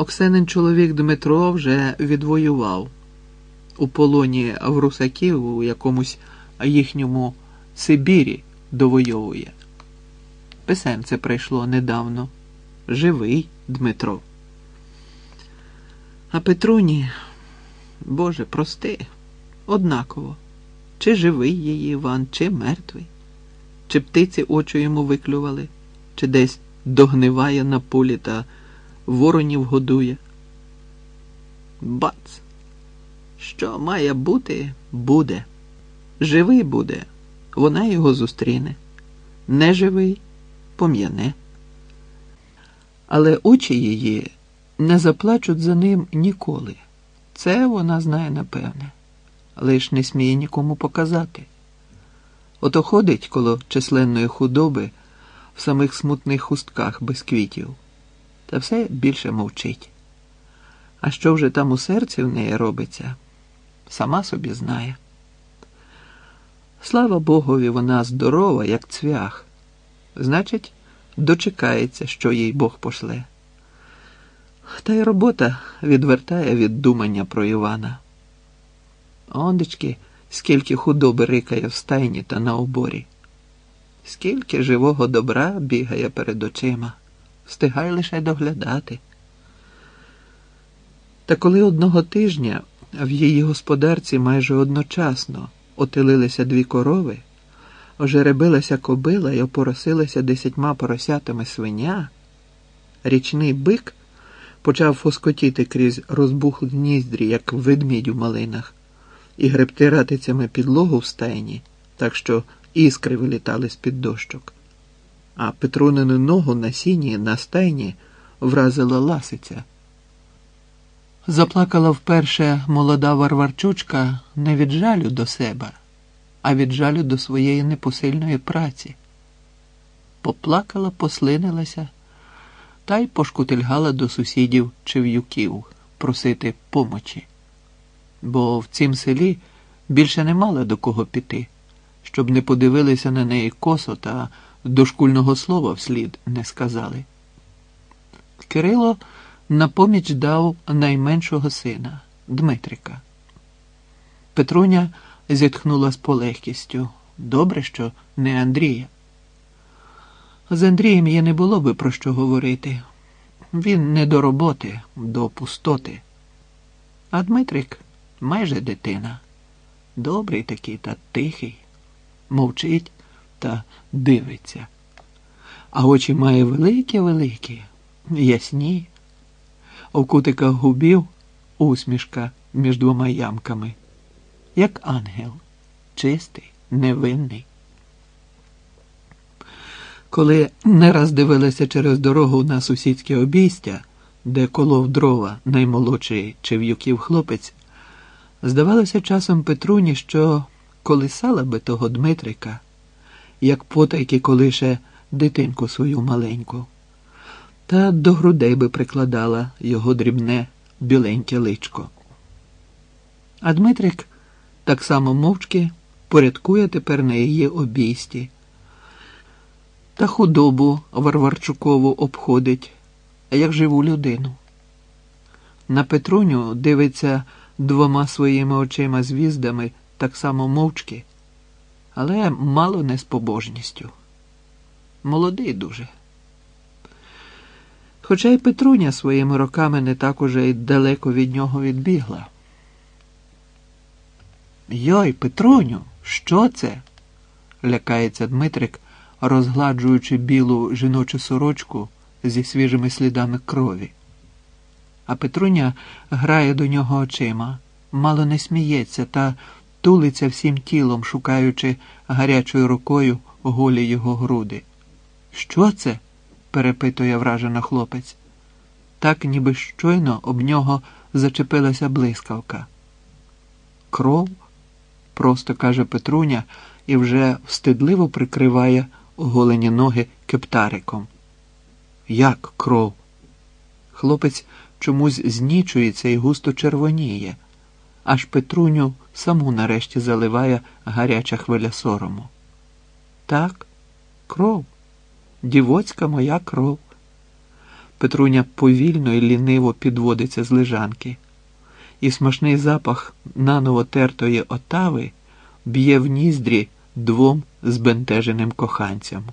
Оксенин чоловік Дмитро вже відвоював у полоні в русаків у якомусь їхньому Сибірі довойовує. Писемце прийшло недавно. Живий Дмитро. А Петруні, Боже, прости, однаково. Чи живий її Іван, чи мертвий, чи птиці очі йому виклювали, чи десь догниває на полі та воронів годує. Бац! Що має бути, буде. Живий буде, вона його зустріне. Неживий пом'яне. Але очі її не заплачуть за ним ніколи. Це вона знає напевне, лиш не сміє нікому показати. Ото ходить коло численної худоби в самих смутних хустках без квітів, та все більше мовчить. А що вже там у серці в неї робиться, сама собі знає. Слава Богові, вона здорова, як цвях. Значить, дочекається, що їй Бог пошле. Та й робота відвертає від думання про Івана. Ондечки, скільки худоби рикає в стайні та на оборі, скільки живого добра бігає перед очима, встигай лише доглядати. Та коли одного тижня в її господарці майже одночасно отелилися дві корови, ожеребилася кобила і опоросилася десятьма поросятами свиня, річний бик почав фоскотіти крізь розбухлі ніздрі, як ведмідь у малинах, і гребти ратицями підлогу в стайні, так що іскри вилітали з-під дощок. А Петрунину ногу на сіні на стайні вразила ласиця. Заплакала вперше молода варварчучка не від жалю до себе, а від жалю до своєї непосильної праці. Поплакала, послинилася та й пошкутильгала до сусідів чи в'юків просити помочі. Бо в цім селі більше не мала до кого піти, щоб не подивилися на неї косо та дошкульного слова вслід не сказали. Кирило на поміч дав найменшого сина Дмитрика. Петруня зітхнула з полегкістю. Добре, що не Андрія. З Андрієм їй не було би про що говорити. Він не до роботи, до пустоти. А Дмитрик майже дитина. Добрий такий та тихий, мовчить та дивиться. А очі має великі-великі, ясні, у кутиках губів усмішка між двома ямками, як ангел, чистий, невинний. Коли не раз дивилася через дорогу на сусідське обійстя, де колов дрова наймолодший Чев'юків хлопець, здавалося часом Петруні, що колисала би того Дмитрика, як потайки колише дитинку свою маленьку, та до грудей би прикладала його дрібне біленьке личко. А Дмитрик так само мовчки порядкує тепер на її обійсті та худобу Варварчукову обходить, як живу людину. На Петруню дивиться двома своїми очима звіздами так само мовчки, але мало не з побожністю. Молодий дуже. Хоча й Петруня своїми роками не так уже й далеко від нього відбігла. Йой, Петруню, що це? лякається Дмитрик розгладжуючи білу жіночу сорочку зі свіжими слідами крові. А Петруня грає до нього очима, мало не сміється та тулиться всім тілом, шукаючи гарячою рукою голі його груди. Що це? перепитує вражено хлопець. Так, ніби щойно об нього зачепилася блискавка. Кров, просто каже Петруня і вже встидливо прикриває оголені ноги кептариком. Як кров? Хлопець чомусь знічується і густо червоніє, аж Петруню саму нарешті заливає гаряча хвиля сорому. Так, кров, дівоцька моя кров. Петруня повільно і ліниво підводиться з лежанки, і смачний запах наново тертої отави б'є в ніздрі двом збентеженим коханцям.